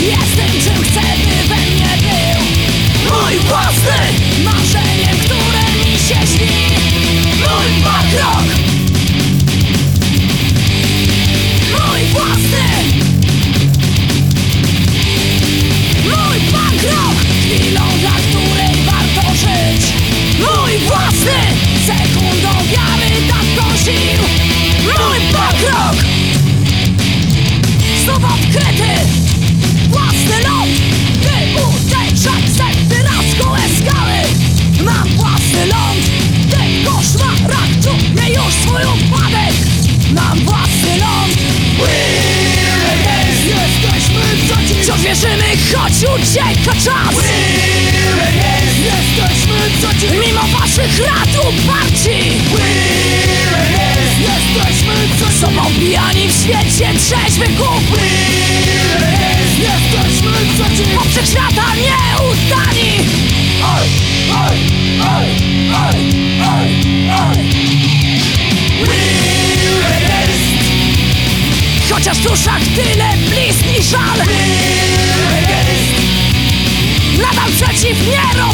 Jestem czym chcę, by we mnie był. Mój własny Marzeniem, które mi się śni. Mój bakrok. Mój własny. Mój bakrok. Chwilą, dla której warto żyć. Mój własny. Sekundą wiary, tak sił. Mój odkryty Mam własny ląd. Jesteśmy przeciw. Wciąż wierzymy, choć ucieka czas. Jesteśmy przeciw. Mimo waszych rad uparci. Jesteśmy przeciw. Sobą pijani w świecie trzeźwych głów. Jesteśmy przeciw. Wszechświata Chociaż w duszach tyle blizn i żal. Nadal przeciw nierozważnie